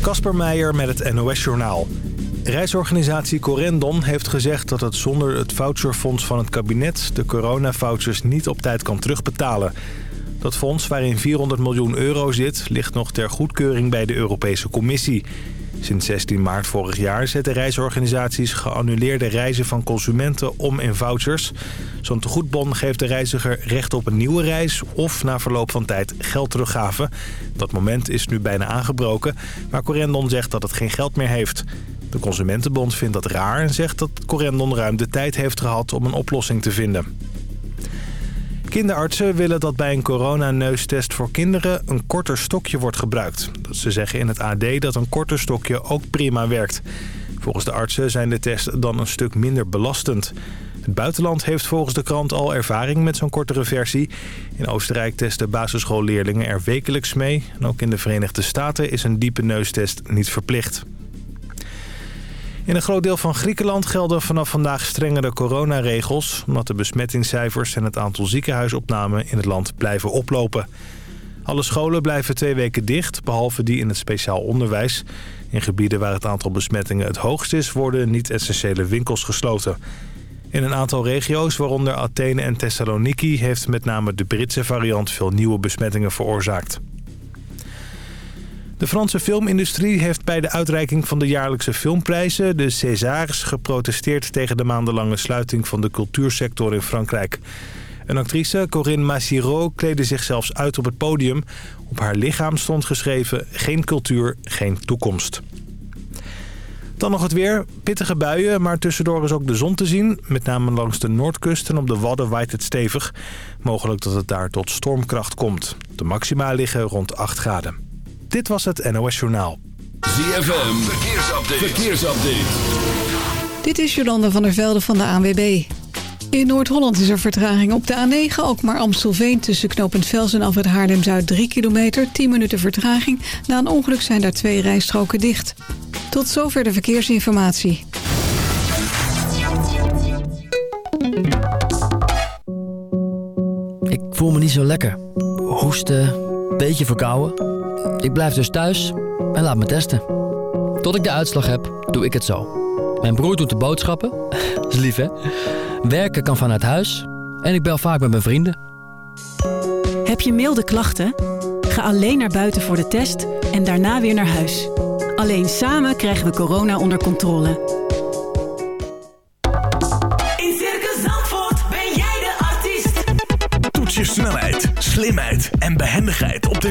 Kasper Meijer met het NOS-journaal. Reisorganisatie Corendon heeft gezegd dat het zonder het voucherfonds van het kabinet... de coronavouchers niet op tijd kan terugbetalen. Dat fonds, waarin 400 miljoen euro zit, ligt nog ter goedkeuring bij de Europese Commissie. Sinds 16 maart vorig jaar zetten reisorganisaties geannuleerde reizen van consumenten om in vouchers. Zo'n tegoedbon geeft de reiziger recht op een nieuwe reis of na verloop van tijd geld teruggaven. Dat moment is nu bijna aangebroken, maar Corendon zegt dat het geen geld meer heeft. De Consumentenbond vindt dat raar en zegt dat Corendon ruim de tijd heeft gehad om een oplossing te vinden. Kinderartsen willen dat bij een coronaneustest voor kinderen een korter stokje wordt gebruikt. Ze zeggen in het AD dat een korter stokje ook prima werkt. Volgens de artsen zijn de tests dan een stuk minder belastend. Het buitenland heeft volgens de krant al ervaring met zo'n kortere versie. In Oostenrijk testen basisschoolleerlingen er wekelijks mee. En ook in de Verenigde Staten is een diepe neustest niet verplicht. In een groot deel van Griekenland gelden vanaf vandaag strengere coronaregels... omdat de besmettingscijfers en het aantal ziekenhuisopnamen in het land blijven oplopen. Alle scholen blijven twee weken dicht, behalve die in het speciaal onderwijs. In gebieden waar het aantal besmettingen het hoogst is... worden niet-essentiële winkels gesloten. In een aantal regio's, waaronder Athene en Thessaloniki... heeft met name de Britse variant veel nieuwe besmettingen veroorzaakt. De Franse filmindustrie heeft bij de uitreiking van de jaarlijkse filmprijzen, de Césars, geprotesteerd tegen de maandenlange sluiting van de cultuursector in Frankrijk. Een actrice, Corinne Massireau, kleedde zich zelfs uit op het podium. Op haar lichaam stond geschreven geen cultuur, geen toekomst. Dan nog het weer. Pittige buien, maar tussendoor is ook de zon te zien. Met name langs de noordkust en op de Wadden waait het stevig. Mogelijk dat het daar tot stormkracht komt. De maxima liggen rond 8 graden. Dit was het NOS Journaal. ZFM, verkeersupdate. verkeersupdate. Dit is Jolanda van der Velde van de ANWB. In Noord-Holland is er vertraging op de A9, ook maar Amstelveen... tussen knooppunt Vels en Alfred Haarlem-Zuid 3 kilometer, 10 minuten vertraging. Na een ongeluk zijn daar twee rijstroken dicht. Tot zover de verkeersinformatie. Ik voel me niet zo lekker. Hoesten, beetje verkouden. Ik blijf dus thuis en laat me testen. Tot ik de uitslag heb, doe ik het zo. Mijn broer doet de boodschappen. is lief, hè? Werken kan vanuit huis. En ik bel vaak met mijn vrienden. Heb je milde klachten? Ga alleen naar buiten voor de test en daarna weer naar huis. Alleen samen krijgen we corona onder controle. In Circus Zandvoort ben jij de artiest. Toets je snelheid, slimheid en behendigheid op de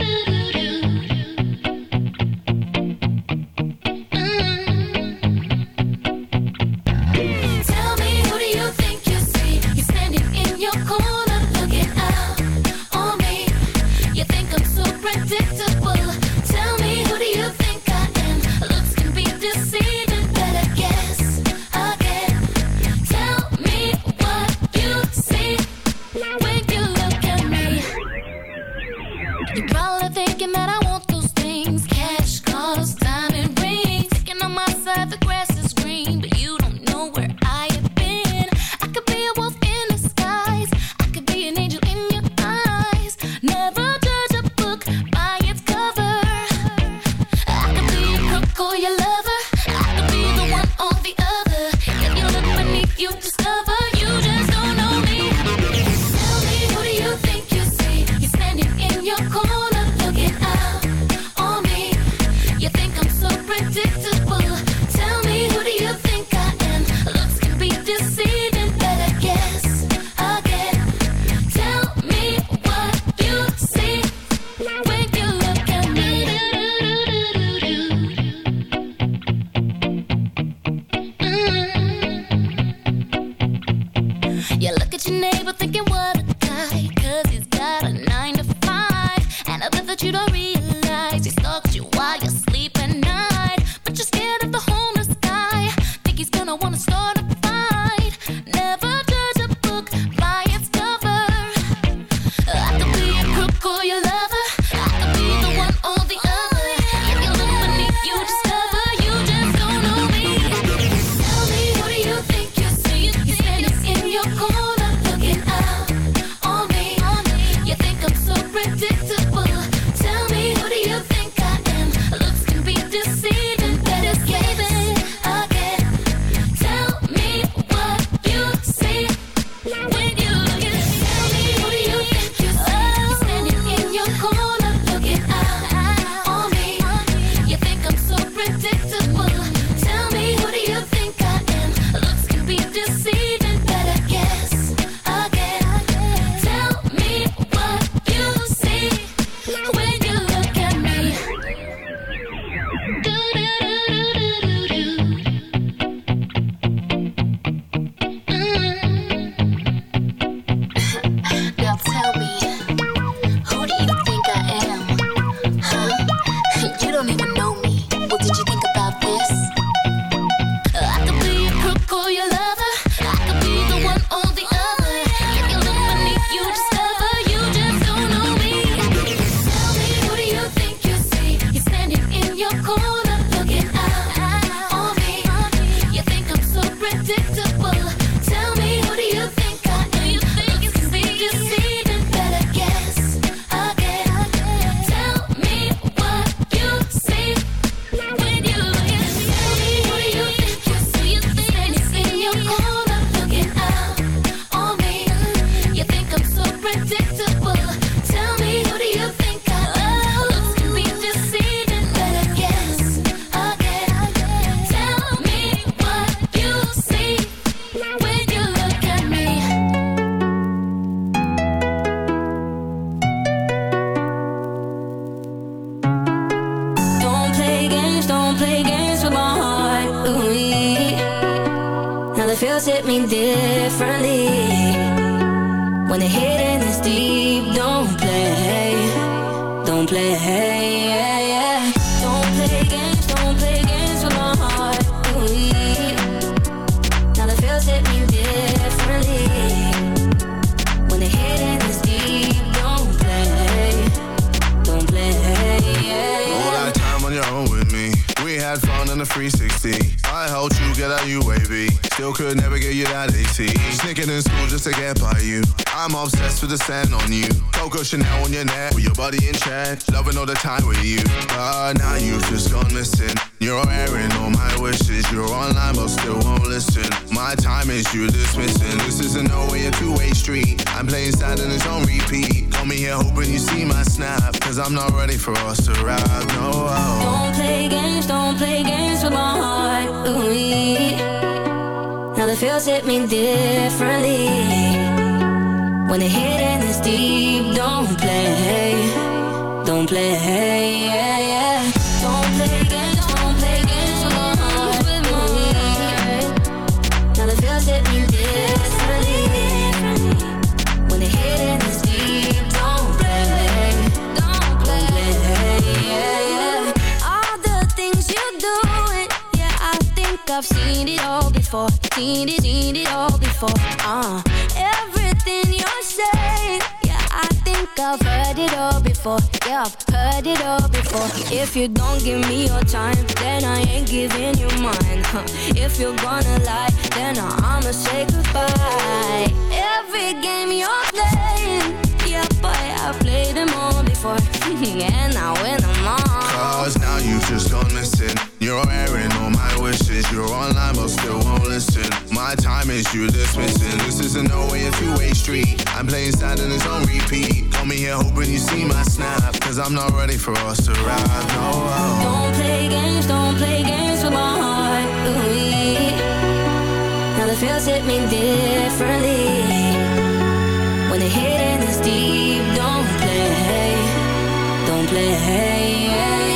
I wanna start body in check. Loving all the time with you. But now you've just gone missing. You're airing all my wishes. You're online but still won't listen. My time is you dismissing. This isn't no way a two-way street. I'm playing sad and it's on repeat. Call me here hoping you see my snap. Cause I'm not ready for us to ride. No. Don't play games, don't play games with my heart. Ooh, now the feels hit me differently. When the hitting is deep, don't play, play. Yeah, yeah. Don't play games, don't play games with my heart. Ooh, now the feels hit me differently. When the hitting is deep, don't play, don't play. Yeah, yeah. All the things you're doing, yeah, I think I've seen it all before. Seen it, seen it all before. Uh, everything you're saying, think I've heard it all before. Yeah, I've heard it all before. If you don't give me your time, then I ain't giving you mine. Huh. If you're gonna lie, then I'ma say goodbye. Every game you're playing, yeah, boy, I played them all before, and I win them all. Cause now you've just gone missing. You're airing all my wishes. You're online but still won't listen. My time is you dismissing. This isn't no way a two-way street. I'm playing sad and it's on repeat. Call me here hoping you see my snap. Cause I'm not ready for us to ride. No. Don't play games, don't play games with my heart. Ooh, now the feels hit me differently. When the hitting is deep, don't play, don't play. Hey, hey.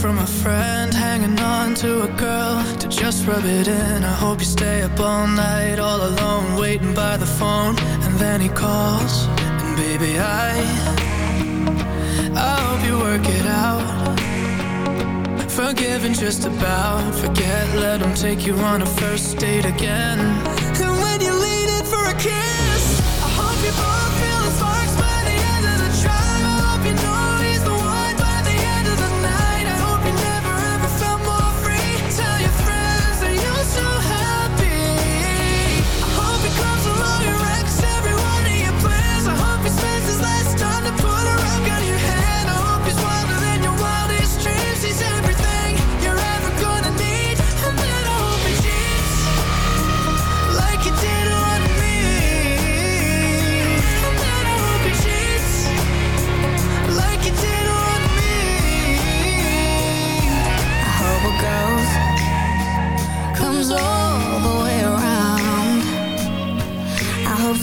from a friend Hanging on to a girl to just rub it in. I hope you stay up all night all alone Waiting by the phone. And then he calls And baby I I hope you work it out. Forgiving just about Forget, let him take you on a first date again. And when you lean in for a kiss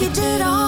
like you did all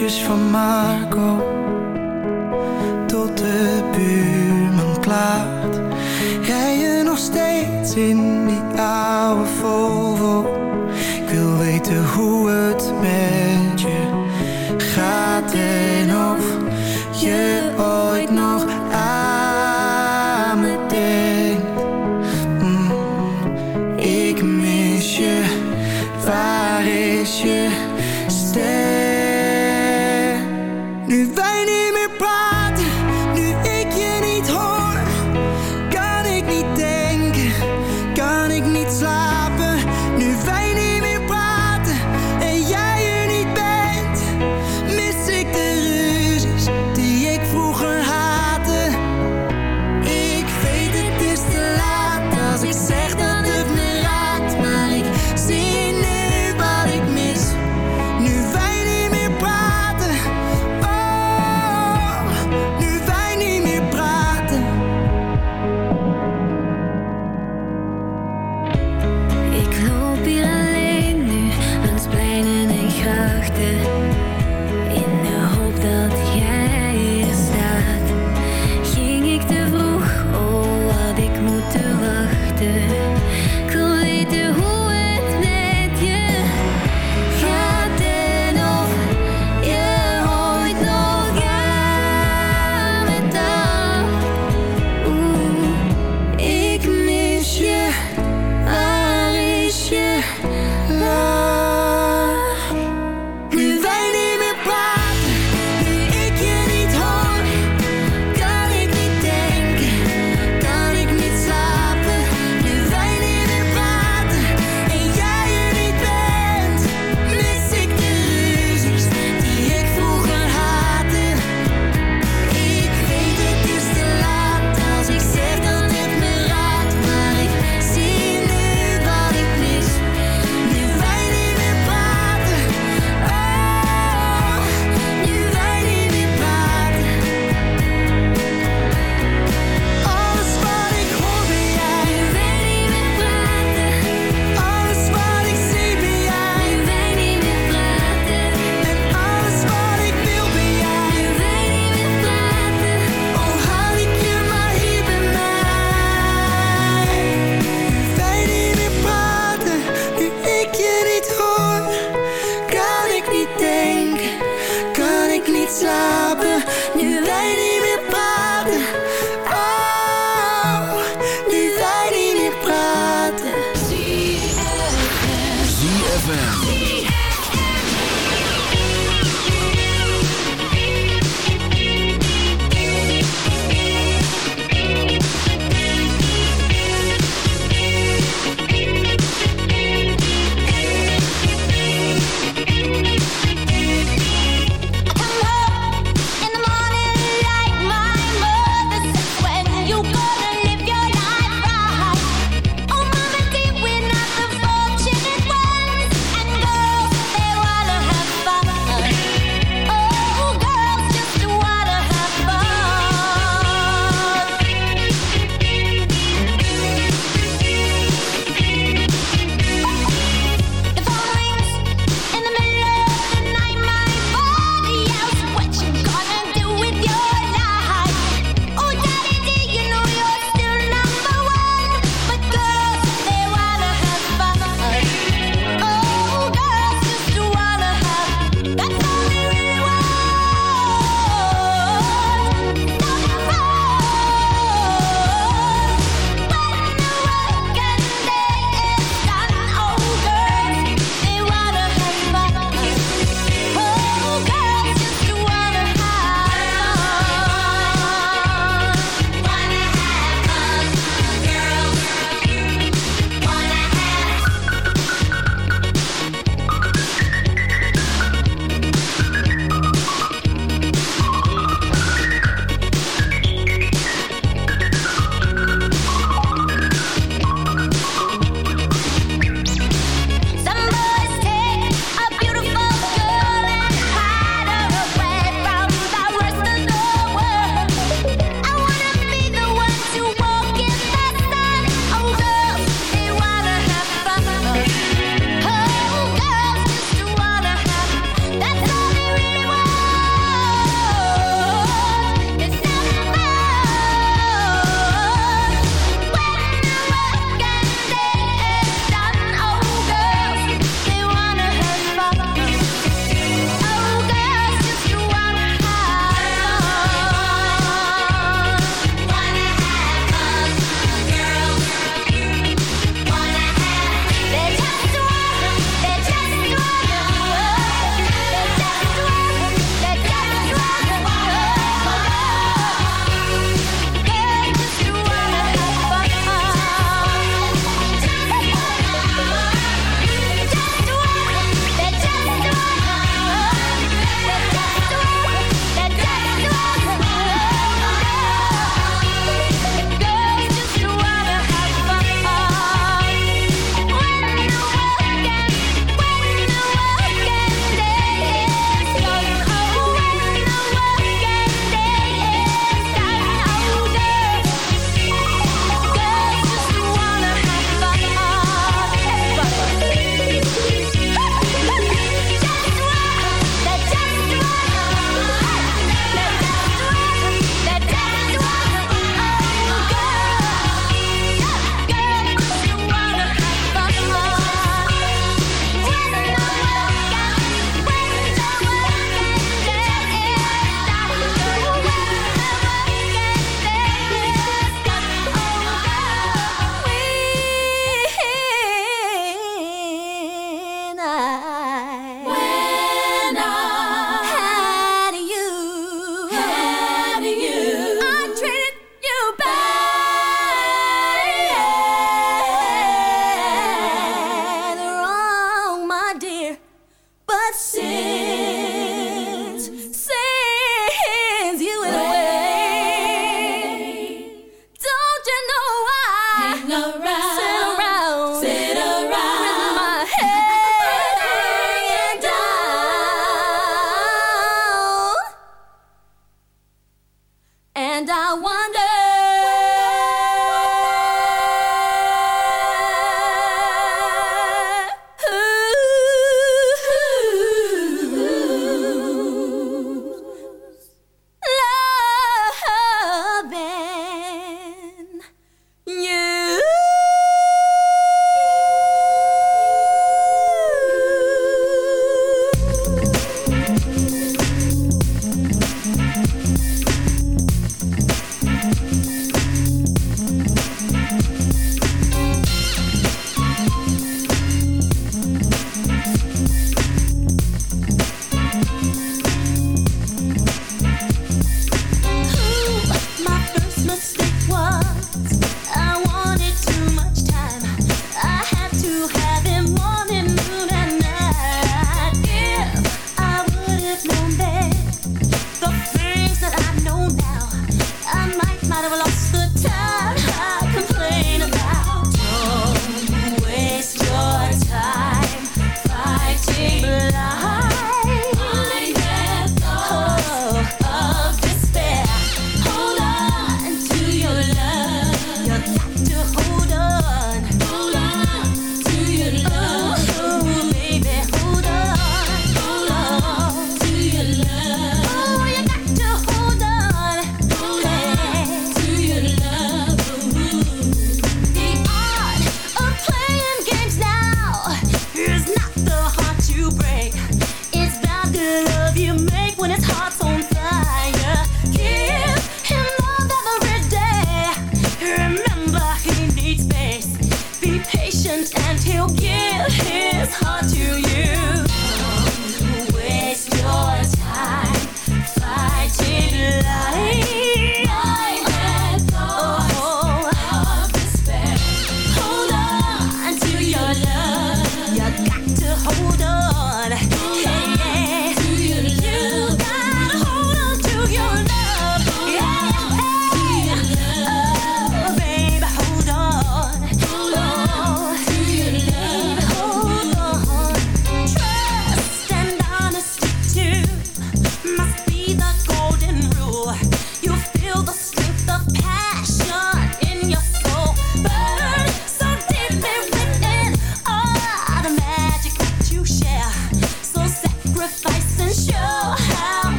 van Marco Tot de buurman klaart Rij je nog steeds in die oude Volvo? Ik wil weten hoe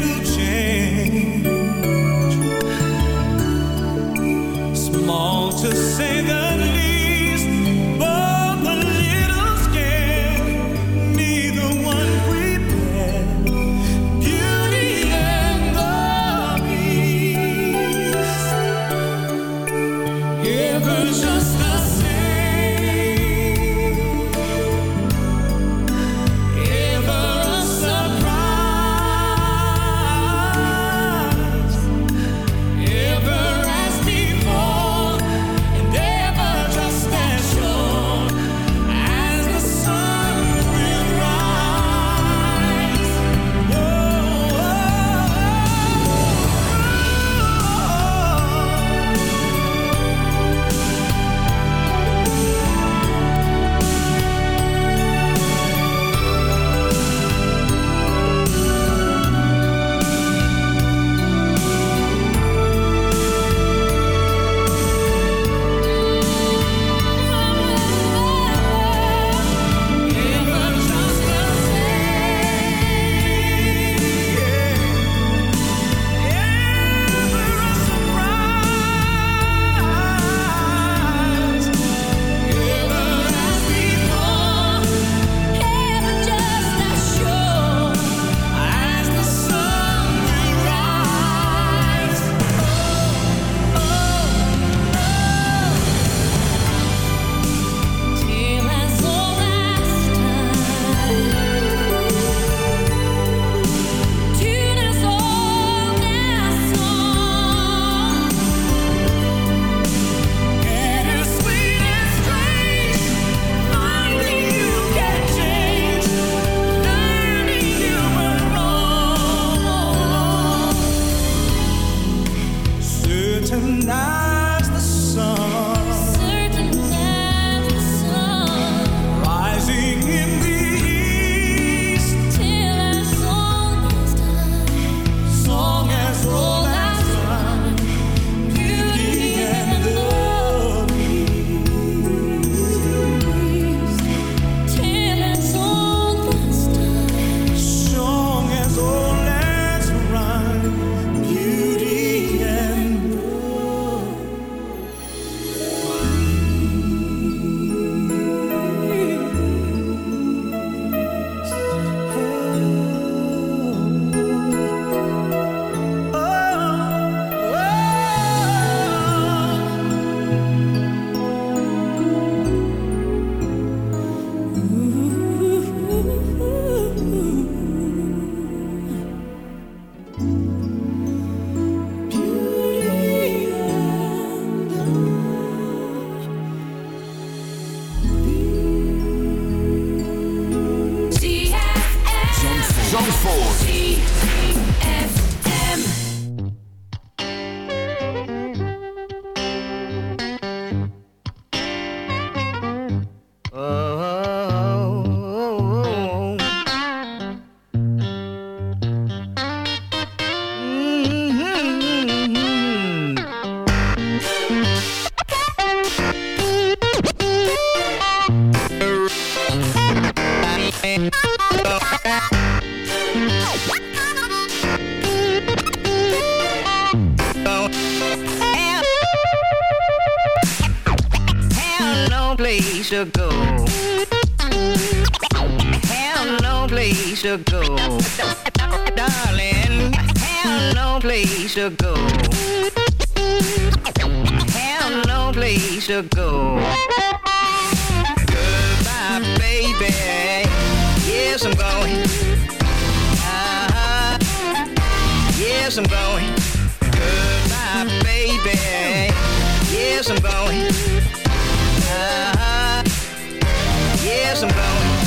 little to go. Have no place to go. Darling, have no place to go. Have no place to go. Goodbye, baby. Yes, I'm going. Uh. Yes, I'm going. Goodbye, baby. Yes, I'm going. Uh -huh. Yes, I'm going.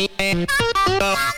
Oh.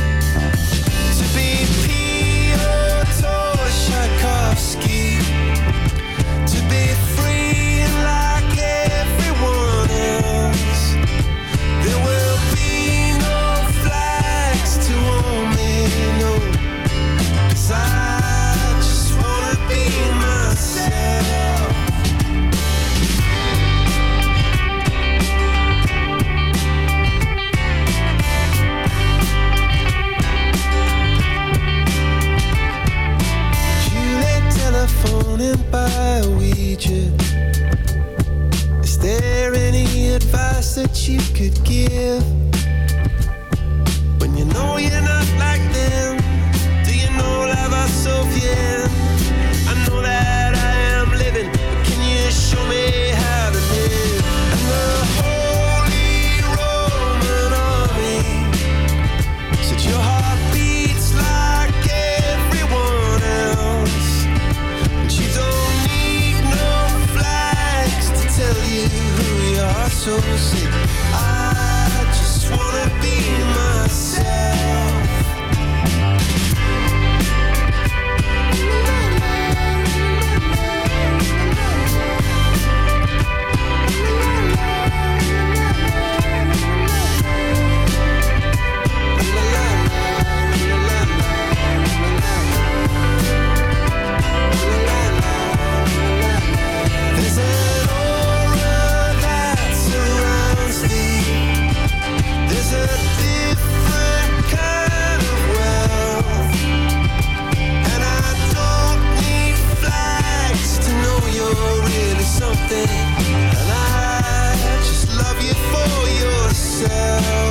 Anything. And I just love you for yourself.